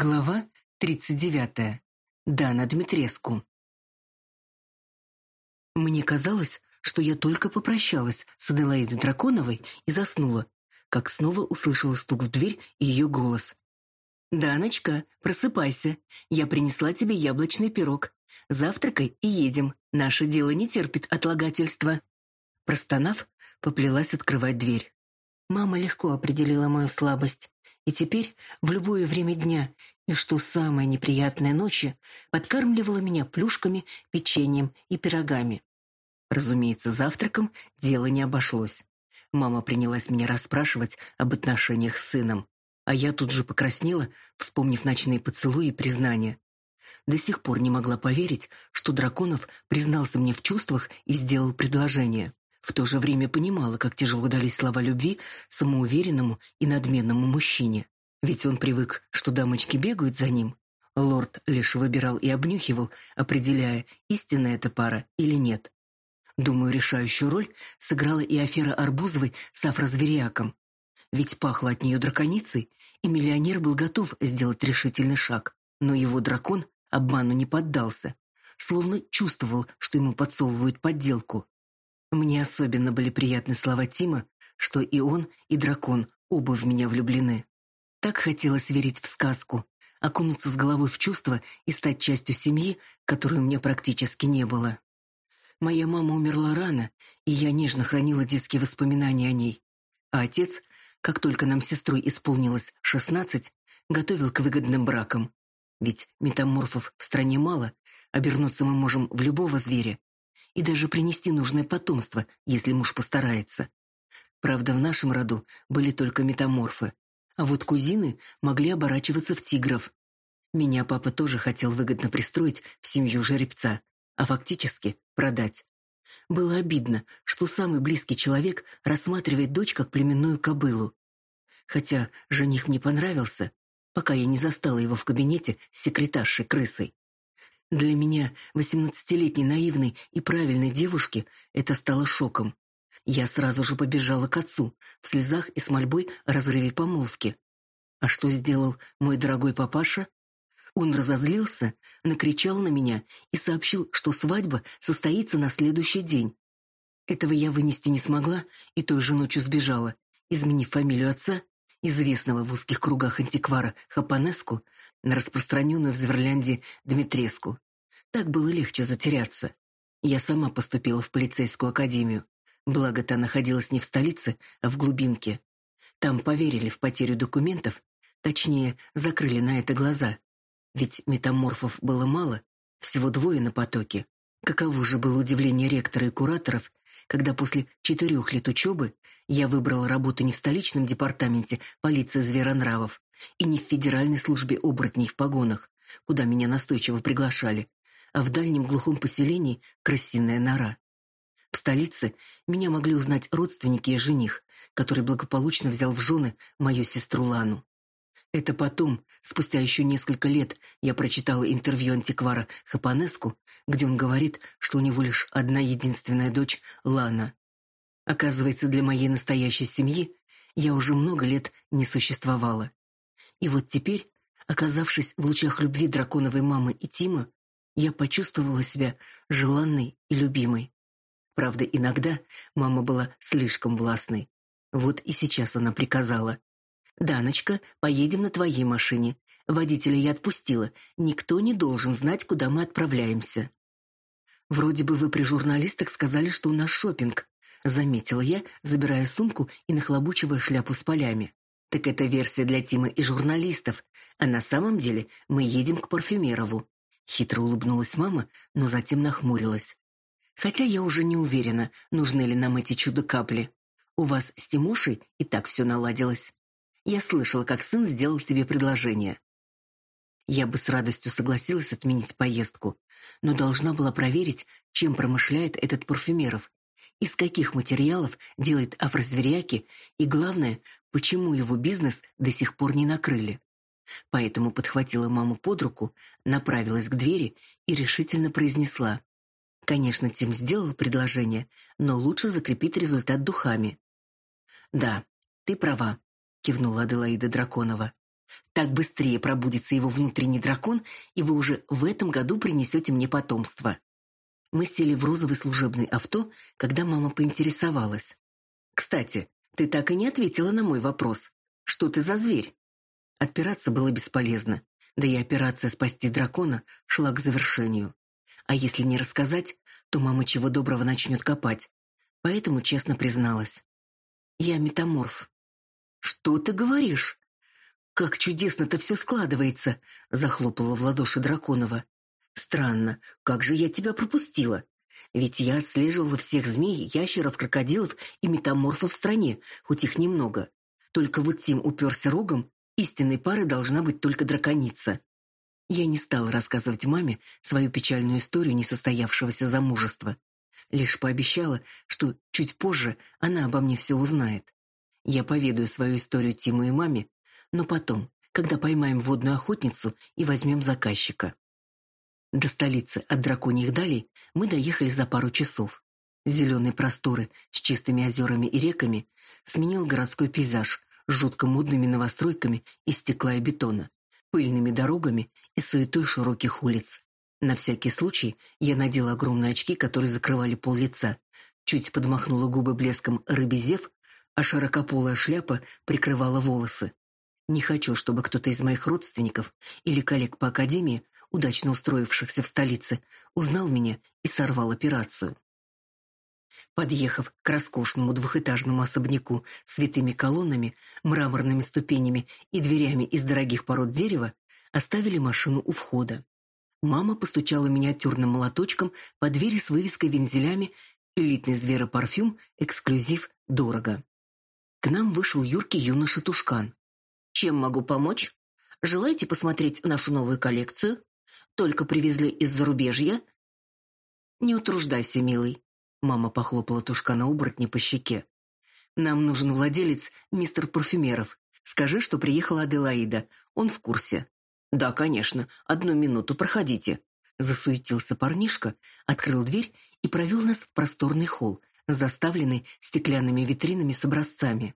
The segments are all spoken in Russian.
Глава 39. Дана Дмитреску. Мне казалось, что я только попрощалась с Аделаидой Драконовой и заснула, как снова услышала стук в дверь и ее голос. «Даночка, просыпайся. Я принесла тебе яблочный пирог. Завтракай и едем. Наше дело не терпит отлагательства». Простонав, поплелась открывать дверь. Мама легко определила мою слабость и теперь в любое время дня и, что самое неприятное ночи, подкармливала меня плюшками, печеньем и пирогами. Разумеется, завтраком дело не обошлось. Мама принялась меня расспрашивать об отношениях с сыном, а я тут же покраснела, вспомнив ночные поцелуи и признания. До сих пор не могла поверить, что Драконов признался мне в чувствах и сделал предложение. В то же время понимала, как тяжело дались слова любви самоуверенному и надменному мужчине. Ведь он привык, что дамочки бегают за ним. Лорд лишь выбирал и обнюхивал, определяя, истинная эта пара или нет. Думаю, решающую роль сыграла и афера Арбузовой с афрозвериаком. Ведь пахло от нее драконицей, и миллионер был готов сделать решительный шаг. Но его дракон обману не поддался, словно чувствовал, что ему подсовывают подделку. Мне особенно были приятны слова Тима, что и он, и дракон оба в меня влюблены. Так хотелось верить в сказку, окунуться с головой в чувства и стать частью семьи, которой у меня практически не было. Моя мама умерла рано, и я нежно хранила детские воспоминания о ней. А отец, как только нам с сестрой исполнилось шестнадцать, готовил к выгодным бракам. Ведь метаморфов в стране мало, обернуться мы можем в любого зверя, и даже принести нужное потомство, если муж постарается. Правда, в нашем роду были только метаморфы, а вот кузины могли оборачиваться в тигров. Меня папа тоже хотел выгодно пристроить в семью жеребца, а фактически продать. Было обидно, что самый близкий человек рассматривает дочь как племенную кобылу. Хотя жених мне понравился, пока я не застала его в кабинете с секретаршей-крысой. Для меня, восемнадцатилетней наивной и правильной девушки, это стало шоком. Я сразу же побежала к отцу, в слезах и с мольбой о разрыве помолвки. А что сделал мой дорогой папаша? Он разозлился, накричал на меня и сообщил, что свадьба состоится на следующий день. Этого я вынести не смогла и той же ночью сбежала, изменив фамилию отца, известного в узких кругах антиквара Хапанеску, на распространенную в Зверляндии Дмитреску. Так было легче затеряться. Я сама поступила в полицейскую академию. Благо, та находилась не в столице, а в глубинке. Там поверили в потерю документов, точнее, закрыли на это глаза. Ведь метаморфов было мало, всего двое на потоке. Каково же было удивление ректора и кураторов, когда после четырех лет учебы я выбрала работу не в столичном департаменте полиции зверонравов и не в федеральной службе оборотней в погонах, куда меня настойчиво приглашали, а в дальнем глухом поселении крысиная нора. В столице меня могли узнать родственники и жених, который благополучно взял в жены мою сестру Лану. Это потом, спустя еще несколько лет, я прочитала интервью антиквара Хапанеску, где он говорит, что у него лишь одна единственная дочь Лана. Оказывается, для моей настоящей семьи я уже много лет не существовала. И вот теперь, оказавшись в лучах любви драконовой мамы и Тима, я почувствовала себя желанной и любимой. Правда, иногда мама была слишком властной. Вот и сейчас она приказала. «Даночка, поедем на твоей машине. Водителя я отпустила. Никто не должен знать, куда мы отправляемся». «Вроде бы вы при журналистах сказали, что у нас шопинг», заметила я, забирая сумку и нахлобучивая шляпу с полями. «Так это версия для Тима и журналистов, а на самом деле мы едем к Парфюмерову». Хитро улыбнулась мама, но затем нахмурилась. Хотя я уже не уверена, нужны ли нам эти чудо-капли. У вас с Тимошей и так все наладилось. Я слышала, как сын сделал тебе предложение. Я бы с радостью согласилась отменить поездку, но должна была проверить, чем промышляет этот парфюмеров, из каких материалов делает афрозверяки и, главное, почему его бизнес до сих пор не накрыли. Поэтому подхватила маму под руку, направилась к двери и решительно произнесла. Конечно, Тим сделал предложение, но лучше закрепить результат духами. «Да, ты права», — кивнула Аделаида Драконова. Так быстрее пробудится его внутренний дракон, и вы уже в этом году принесете мне потомство. Мы сели в розовый служебный авто, когда мама поинтересовалась. «Кстати, ты так и не ответила на мой вопрос. Что ты за зверь?» Отпираться было бесполезно, да и операция «Спасти дракона» шла к завершению. А если не рассказать, то мама чего доброго начнет копать. Поэтому честно призналась. «Я метаморф». «Что ты говоришь?» «Как чудесно-то все складывается!» — захлопала в ладоши Драконова. «Странно, как же я тебя пропустила? Ведь я отслеживала всех змей, ящеров, крокодилов и метаморфов в стране, хоть их немного. Только вот Тим уперся рогом, истинной парой должна быть только драконица». Я не стала рассказывать маме свою печальную историю несостоявшегося замужества. Лишь пообещала, что чуть позже она обо мне все узнает. Я поведаю свою историю Тиму и маме, но потом, когда поймаем водную охотницу и возьмем заказчика. До столицы от драконьих далей мы доехали за пару часов. Зеленые просторы с чистыми озерами и реками сменил городской пейзаж с жутко модными новостройками из стекла и бетона, пыльными дорогами и суетой широких улиц. На всякий случай я надела огромные очки, которые закрывали пол лица, чуть подмахнула губы блеском рыбезев, а широкополая шляпа прикрывала волосы. Не хочу, чтобы кто-то из моих родственников или коллег по академии, удачно устроившихся в столице, узнал меня и сорвал операцию. Подъехав к роскошному двухэтажному особняку с витыми колоннами, мраморными ступенями и дверями из дорогих пород дерева, оставили машину у входа. Мама постучала миниатюрным молоточком по двери с вывеской вензелями «Элитный зверопарфюм, эксклюзив, дорого». К нам вышел юркий юноша Тушкан. Чем могу помочь? Желаете посмотреть нашу новую коллекцию? Только привезли из зарубежья? Не утруждайся, милый. Мама похлопала Тушкана оборотня по щеке. Нам нужен владелец, мистер Парфюмеров. Скажи, что приехала Аделаида. Он в курсе. Да, конечно. Одну минуту, проходите. Засуетился парнишка, открыл дверь и провел нас в просторный холл, заставленный стеклянными витринами с образцами.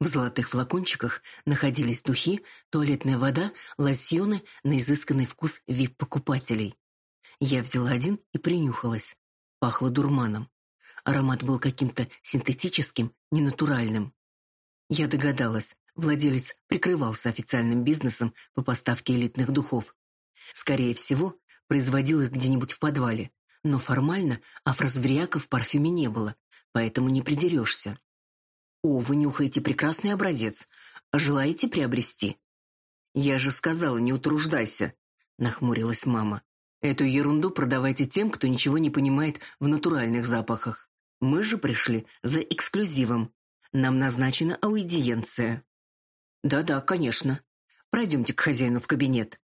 В золотых флакончиках находились духи, туалетная вода, лосьоны на изысканный вкус вип-покупателей. Я взяла один и принюхалась. Пахло дурманом. Аромат был каким-то синтетическим, ненатуральным. Я догадалась, владелец прикрывался официальным бизнесом по поставке элитных духов. Скорее всего, производил их где-нибудь в подвале, но формально афрозверяка в парфюме не было, поэтому не придерешься. «О, вы нюхаете прекрасный образец. Желаете приобрести?» «Я же сказала, не утруждайся», — нахмурилась мама. «Эту ерунду продавайте тем, кто ничего не понимает в натуральных запахах. Мы же пришли за эксклюзивом. Нам назначена аудиенция». «Да-да, конечно. Пройдемте к хозяину в кабинет».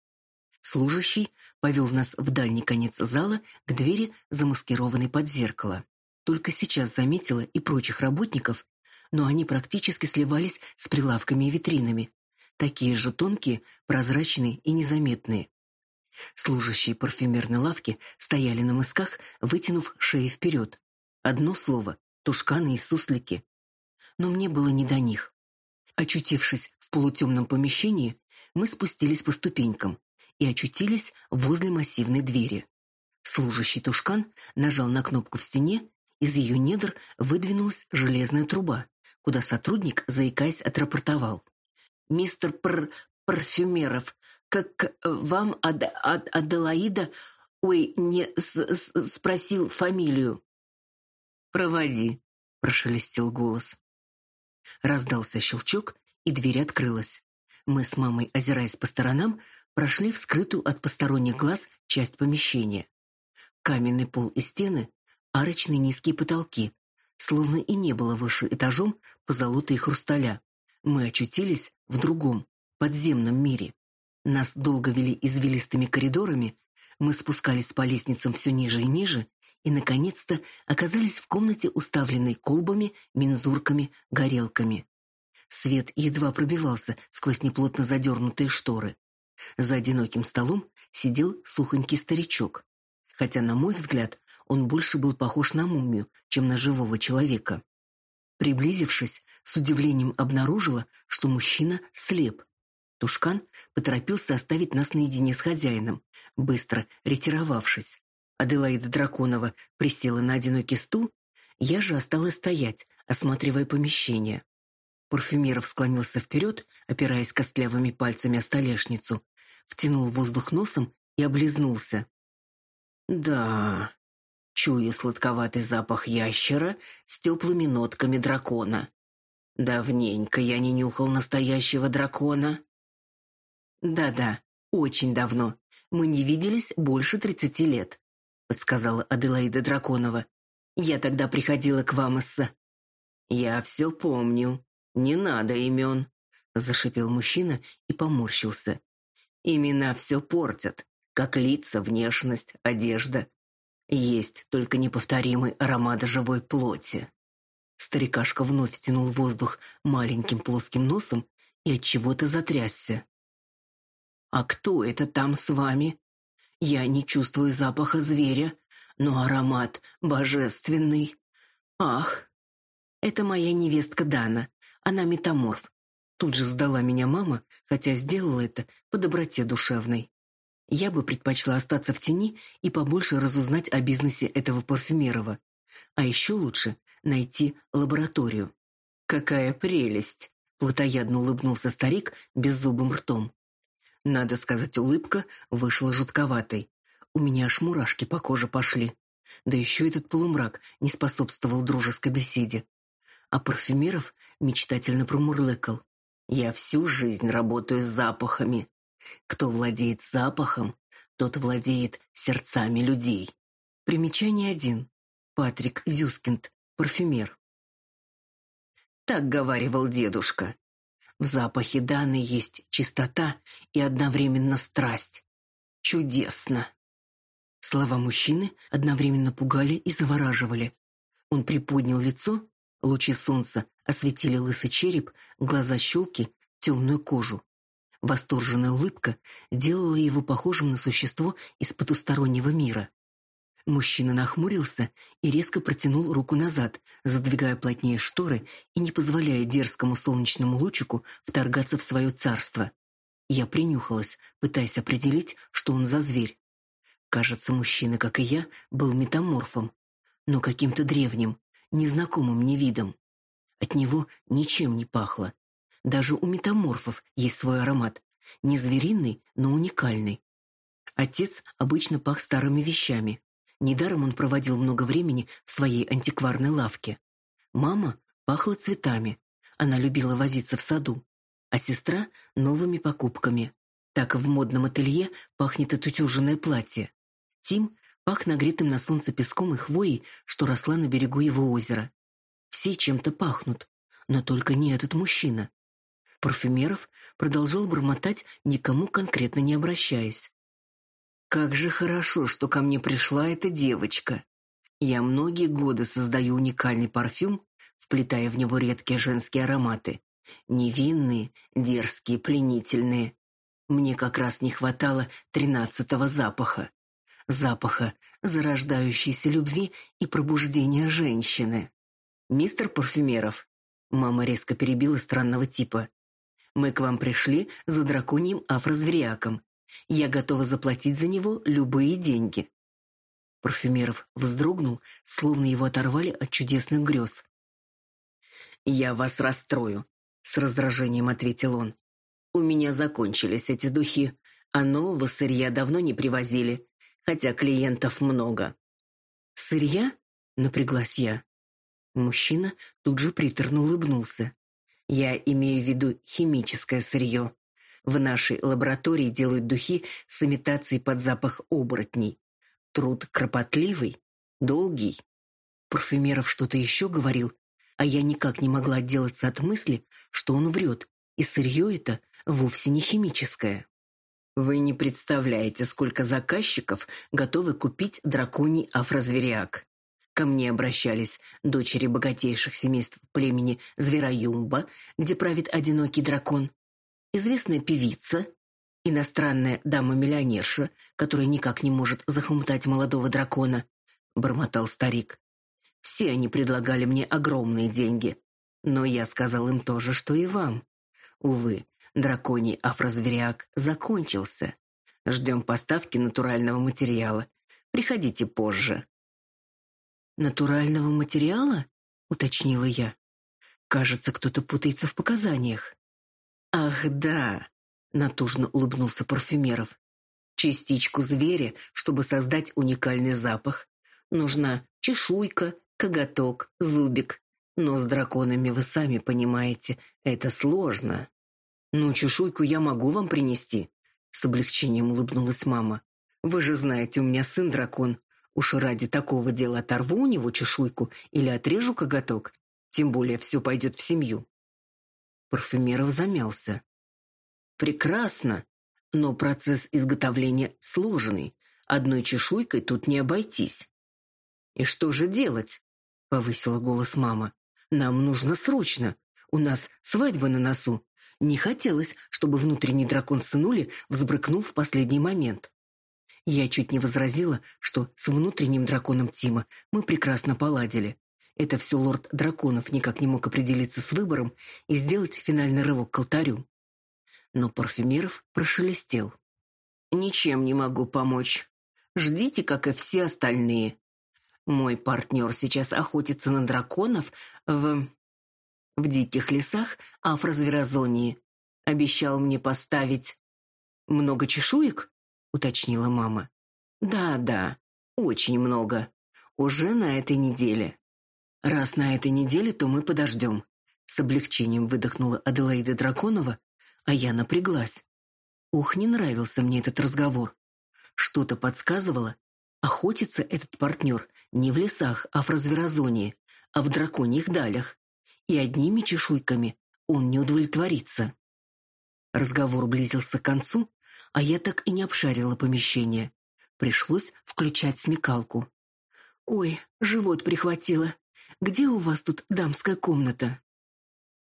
Служащий повел нас в дальний конец зала к двери, замаскированной под зеркало. Только сейчас заметила и прочих работников, но они практически сливались с прилавками и витринами, такие же тонкие, прозрачные и незаметные. Служащие парфюмерной лавки стояли на мысках, вытянув шеи вперед. Одно слово — тушканы и суслики. Но мне было не до них. Очутившись в полутемном помещении, мы спустились по ступенькам и очутились возле массивной двери. Служащий тушкан нажал на кнопку в стене, из ее недр выдвинулась железная труба куда сотрудник, заикаясь, отрапортовал. «Мистер Пр... Парфюмеров, как вам Ад... Ад... Аделаида... Ой, не спросил фамилию?» «Проводи», — прошелестел голос. Раздался щелчок, и дверь открылась. Мы с мамой, озираясь по сторонам, прошли в скрытую от посторонних глаз часть помещения. Каменный пол и стены, арочные низкие потолки, словно и не было выше этажом позолоты и хрусталя. Мы очутились в другом, подземном мире. Нас долго вели извилистыми коридорами, мы спускались по лестницам все ниже и ниже, и, наконец-то, оказались в комнате, уставленной колбами, мензурками, горелками. Свет едва пробивался сквозь неплотно задернутые шторы. За одиноким столом сидел сухонький старичок. Хотя, на мой взгляд, он больше был похож на мумию, чем на живого человека. Приблизившись, с удивлением обнаружила, что мужчина слеп. Тушкан поторопился оставить нас наедине с хозяином, быстро ретировавшись. Аделаида Драконова присела на одинокий стул, я же осталась стоять, осматривая помещение. Парфюмеров склонился вперед, опираясь костлявыми пальцами о столешницу, втянул воздух носом и облизнулся. «Да, чую сладковатый запах ящера с теплыми нотками дракона. Давненько я не нюхал настоящего дракона». «Да-да, очень давно. Мы не виделись больше тридцати лет», — подсказала Аделаида Драконова. «Я тогда приходила к вам, Исса». «Я все помню», «Не надо имен», — зашипел мужчина и поморщился. «Имена все портят, как лица, внешность, одежда. Есть только неповторимый аромат живой плоти». Старикашка вновь втянул воздух маленьким плоским носом и от чего-то затрясся. «А кто это там с вами? Я не чувствую запаха зверя, но аромат божественный. Ах, это моя невестка Дана, она метаморф. Тут же сдала меня мама, хотя сделала это по доброте душевной. Я бы предпочла остаться в тени и побольше разузнать о бизнесе этого парфюмерова. А еще лучше найти лабораторию. Какая прелесть, плотоядно улыбнулся старик беззубым ртом. Надо сказать, улыбка вышла жутковатой. У меня аж мурашки по коже пошли. Да еще этот полумрак не способствовал дружеской беседе. А парфюмеров мечтательно промурлыкал. Я всю жизнь работаю с запахами. Кто владеет запахом, тот владеет сердцами людей. Примечание один. Патрик Зюскинд, парфюмер. Так говаривал дедушка. В запахе Даны есть чистота и одновременно страсть. Чудесно. Слова мужчины одновременно пугали и завораживали. Он приподнял лицо Лучи солнца осветили лысый череп, глаза щелки, темную кожу. Восторженная улыбка делала его похожим на существо из потустороннего мира. Мужчина нахмурился и резко протянул руку назад, задвигая плотнее шторы и не позволяя дерзкому солнечному лучику вторгаться в свое царство. Я принюхалась, пытаясь определить, что он за зверь. Кажется, мужчина, как и я, был метаморфом, но каким-то древним, незнакомым мне видом. От него ничем не пахло. Даже у метаморфов есть свой аромат, не звериный, но уникальный. Отец обычно пах старыми вещами. Недаром он проводил много времени в своей антикварной лавке. Мама пахла цветами. Она любила возиться в саду, а сестра новыми покупками. Так в модном ателье пахнет отутюженное платье. Тим пах нагретым на солнце песком и хвоей, что росла на берегу его озера. Все чем-то пахнут, но только не этот мужчина. Парфюмеров продолжал бормотать, никому конкретно не обращаясь. Как же хорошо, что ко мне пришла эта девочка. Я многие годы создаю уникальный парфюм, вплетая в него редкие женские ароматы. Невинные, дерзкие, пленительные. Мне как раз не хватало тринадцатого запаха запаха, зарождающейся любви и пробуждения женщины. «Мистер Парфюмеров», — мама резко перебила странного типа, «мы к вам пришли за драконьим афрозвериаком. Я готова заплатить за него любые деньги». Парфюмеров вздрогнул, словно его оторвали от чудесных грез. «Я вас расстрою», — с раздражением ответил он. «У меня закончились эти духи, а нового сырья давно не привозили хотя клиентов много. Сырья? Напряглась я. Мужчина тут же приторно улыбнулся. Я имею в виду химическое сырье. В нашей лаборатории делают духи с имитацией под запах оборотней. Труд кропотливый, долгий. Парфюмеров что-то еще говорил, а я никак не могла отделаться от мысли, что он врет, и сырье это вовсе не химическое. Вы не представляете, сколько заказчиков готовы купить драконий афрозвериак. Ко мне обращались дочери богатейших семейств племени Звероюмба, где правит одинокий дракон, известная певица, иностранная дама-миллионерша, которая никак не может захомутать молодого дракона, бормотал старик. Все они предлагали мне огромные деньги, но я сказал им то же, что и вам. Увы, драконий афрозвериак закончился. Ждем поставки натурального материала. Приходите позже. Натурального материала? уточнила я. Кажется, кто-то путается в показаниях. Ах, да, натужно улыбнулся парфюмеров. Частичку зверя, чтобы создать уникальный запах, нужна чешуйка, коготок, зубик. Но с драконами вы сами понимаете, это сложно. Ну, чешуйку я могу вам принести, с облегчением улыбнулась мама. Вы же знаете, у меня сын дракон. Уж ради такого дела оторву у него чешуйку или отрежу коготок, тем более все пойдет в семью. Парфюмеров замялся. Прекрасно, но процесс изготовления сложный. Одной чешуйкой тут не обойтись. И что же делать? повысила голос мама. Нам нужно срочно. У нас свадьба на носу. Не хотелось, чтобы внутренний дракон сынули взбрыкнул в последний момент. Я чуть не возразила, что с внутренним драконом Тима мы прекрасно поладили. Это все лорд драконов никак не мог определиться с выбором и сделать финальный рывок к алтарю. Но Парфюмеров прошелестел. «Ничем не могу помочь. Ждите, как и все остальные. Мой партнер сейчас охотится на драконов в в диких лесах афрозверозонии. Обещал мне поставить... Много чешуек? Уточнила мама. Да, да, очень много. Уже на этой неделе. Раз на этой неделе, то мы подождем. С облегчением выдохнула Аделаида Драконова, а я напряглась. Ух, не нравился мне этот разговор. Что-то подсказывало, охотится этот партнер не в лесах афрозверозонии, а в драконьих далях и одними чешуйками он не удовлетворится. Разговор близился к концу, а я так и не обшарила помещение. Пришлось включать смекалку. Ой, живот прихватило. Где у вас тут дамская комната?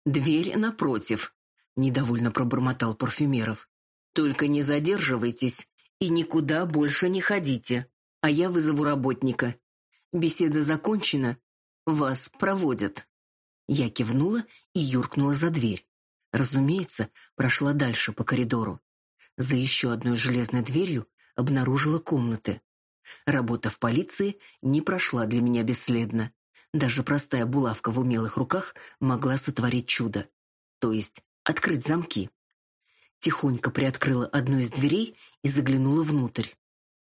Дверь напротив, недовольно пробормотал парфюмеров. Только не задерживайтесь и никуда больше не ходите, а я вызову работника. Беседа закончена, вас проводят. Я кивнула и юркнула за дверь. Разумеется, прошла дальше по коридору. За еще одной железной дверью обнаружила комнаты. Работа в полиции не прошла для меня бесследно. Даже простая булавка в умелых руках могла сотворить чудо. То есть открыть замки. Тихонько приоткрыла одну из дверей и заглянула внутрь.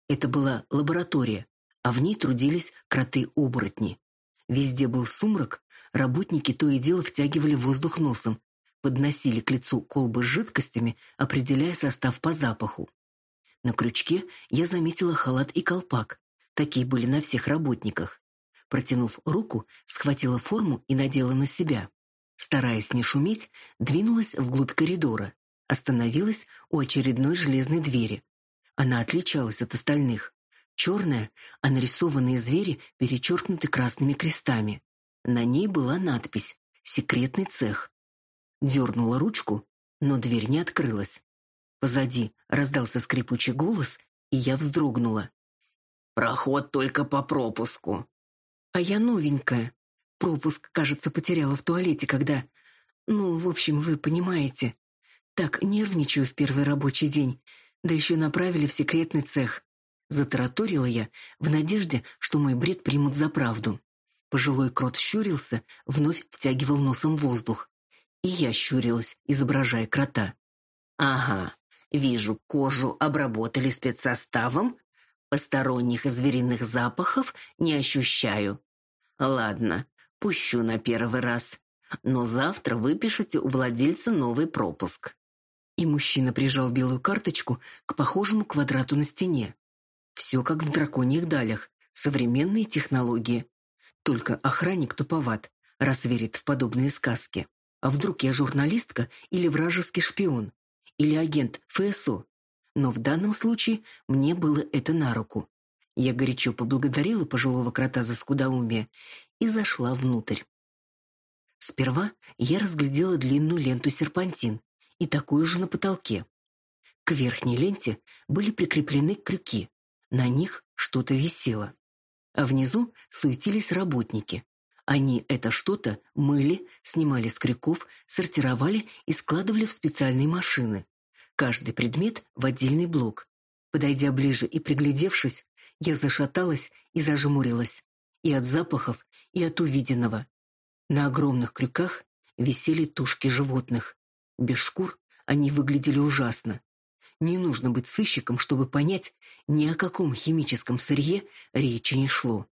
Это была лаборатория, а в ней трудились кроты-оборотни. Везде был сумрак, Работники то и дело втягивали воздух носом, подносили к лицу колбы с жидкостями, определяя состав по запаху. На крючке я заметила халат и колпак. Такие были на всех работниках. Протянув руку, схватила форму и надела на себя. Стараясь не шуметь, двинулась вглубь коридора. Остановилась у очередной железной двери. Она отличалась от остальных. Черная, а нарисованные звери перечеркнуты красными крестами. На ней была надпись «Секретный цех». Дернула ручку, но дверь не открылась. Позади раздался скрипучий голос, и я вздрогнула. «Проход только по пропуску». «А я новенькая. Пропуск, кажется, потеряла в туалете, когда... Ну, в общем, вы понимаете. Так нервничаю в первый рабочий день, да еще направили в секретный цех». Затараторила я в надежде, что мой бред примут за правду. Пожилой крот щурился, вновь втягивал носом воздух. И я щурилась, изображая крота. Ага, вижу, кожу обработали спецсоставом, посторонних звериных запахов не ощущаю. Ладно, пущу на первый раз. Но завтра выпишите у владельца новый пропуск. И мужчина прижал белую карточку к похожему квадрату на стене. Все как в драконьих далях, современные технологии. Только охранник туповат, раз верит в подобные сказки. А вдруг я журналистка или вражеский шпион? Или агент ФСО? Но в данном случае мне было это на руку. Я горячо поблагодарила пожилого крота за скудоумие и зашла внутрь. Сперва я разглядела длинную ленту серпантин и такую же на потолке. К верхней ленте были прикреплены крюки. На них что-то висело а внизу суетились работники. Они это что-то мыли, снимали с крюков, сортировали и складывали в специальные машины. Каждый предмет в отдельный блок. Подойдя ближе и приглядевшись, я зашаталась и зажмурилась. И от запахов, и от увиденного. На огромных крюках висели тушки животных. Без шкур они выглядели ужасно. Не нужно быть сыщиком, чтобы понять, ни о каком химическом сырье речи не шло.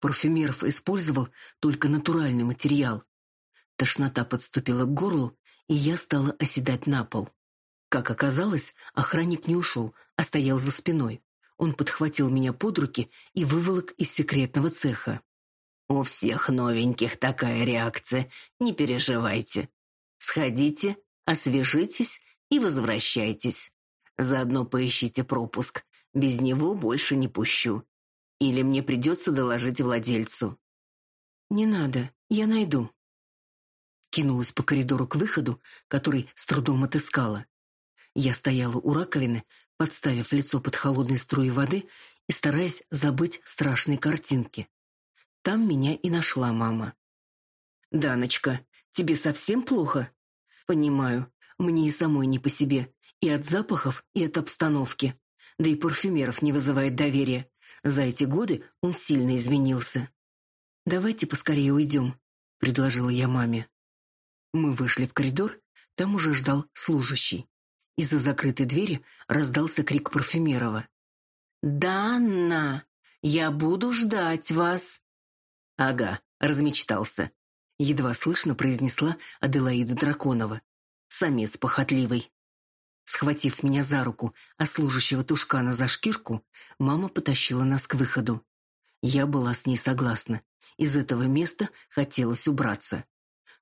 Парфюмеров использовал только натуральный материал. Тошнота подступила к горлу, и я стала оседать на пол. Как оказалось, охранник не ушел, а стоял за спиной. Он подхватил меня под руки и выволок из секретного цеха. «У всех новеньких такая реакция, не переживайте. Сходите, освежитесь и возвращайтесь. Заодно поищите пропуск. Без него больше не пущу. Или мне придется доложить владельцу. Не надо, я найду. Кинулась по коридору к выходу, который с трудом отыскала. Я стояла у раковины, подставив лицо под холодные струи воды и стараясь забыть страшные картинки. Там меня и нашла мама. «Даночка, тебе совсем плохо?» «Понимаю, мне и самой не по себе. И от запахов, и от обстановки. Да и парфюмеров не вызывает доверия. За эти годы он сильно изменился. «Давайте поскорее уйдем», — предложила я маме. Мы вышли в коридор, там уже ждал служащий. Из-за закрытой двери раздался крик парфюмерова. «Данна, я буду ждать вас!» «Ага», — размечтался. Едва слышно произнесла Аделаида Драконова. «Самец похотливый». Схватив меня за руку, а служащего Тушкана за шкирку, мама потащила нас к выходу. Я была с ней согласна. Из этого места хотелось убраться.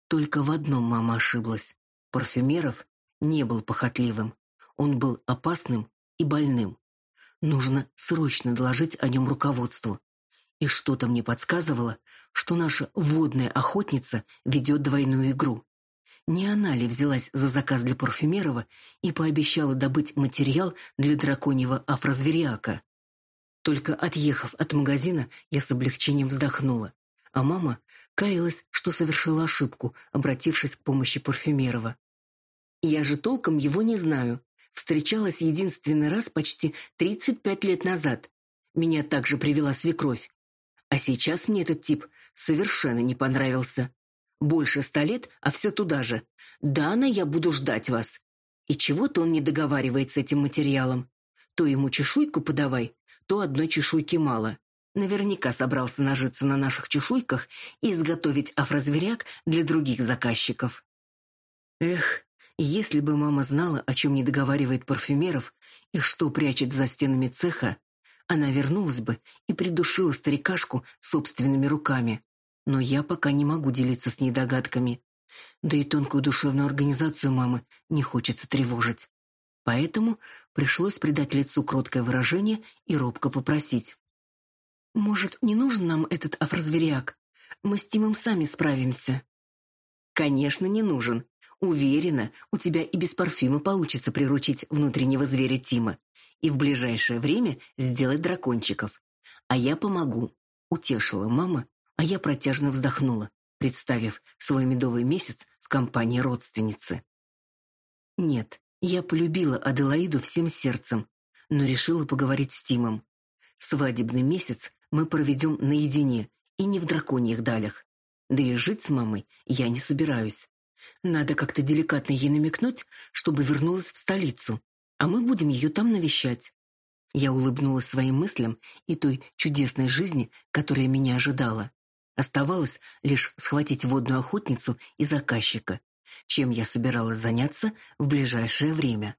Только в одном мама ошиблась. Парфюмеров не был похотливым. Он был опасным и больным. Нужно срочно доложить о нем руководству. И что-то мне подсказывало, что наша водная охотница ведет двойную игру. Не она ли взялась за заказ для Парфюмерова и пообещала добыть материал для драконьего афрозвериака? Только отъехав от магазина, я с облегчением вздохнула, а мама каялась, что совершила ошибку, обратившись к помощи Парфюмерова. Я же толком его не знаю. Встречалась единственный раз почти 35 лет назад. Меня также привела свекровь. А сейчас мне этот тип совершенно не понравился. Больше ста лет, а все туда же. Дана, я буду ждать вас. И чего-то он не договаривает с этим материалом. То ему чешуйку подавай, то одной чешуйки мало. Наверняка собрался нажиться на наших чешуйках и изготовить афрозверяк для других заказчиков. Эх, если бы мама знала, о чем не договаривает парфюмеров и что прячет за стенами цеха, она вернулась бы и придушила старикашку собственными руками но я пока не могу делиться с ней догадками. Да и тонкую душевную организацию мамы не хочется тревожить. Поэтому пришлось придать лицу кроткое выражение и робко попросить. «Может, не нужен нам этот афрозверяк? Мы с Тимом сами справимся». «Конечно, не нужен. Уверена, у тебя и без парфюма получится приручить внутреннего зверя Тима и в ближайшее время сделать дракончиков. А я помогу», — утешила мама а я протяжно вздохнула, представив свой медовый месяц в компании родственницы. Нет, я полюбила Аделаиду всем сердцем, но решила поговорить с Тимом. Свадебный месяц мы проведем наедине и не в драконьих далях. Да и жить с мамой я не собираюсь. Надо как-то деликатно ей намекнуть, чтобы вернулась в столицу, а мы будем ее там навещать. Я улыбнулась своим мыслям и той чудесной жизни, которая меня ожидала. Оставалось лишь схватить водную охотницу и заказчика, чем я собиралась заняться в ближайшее время.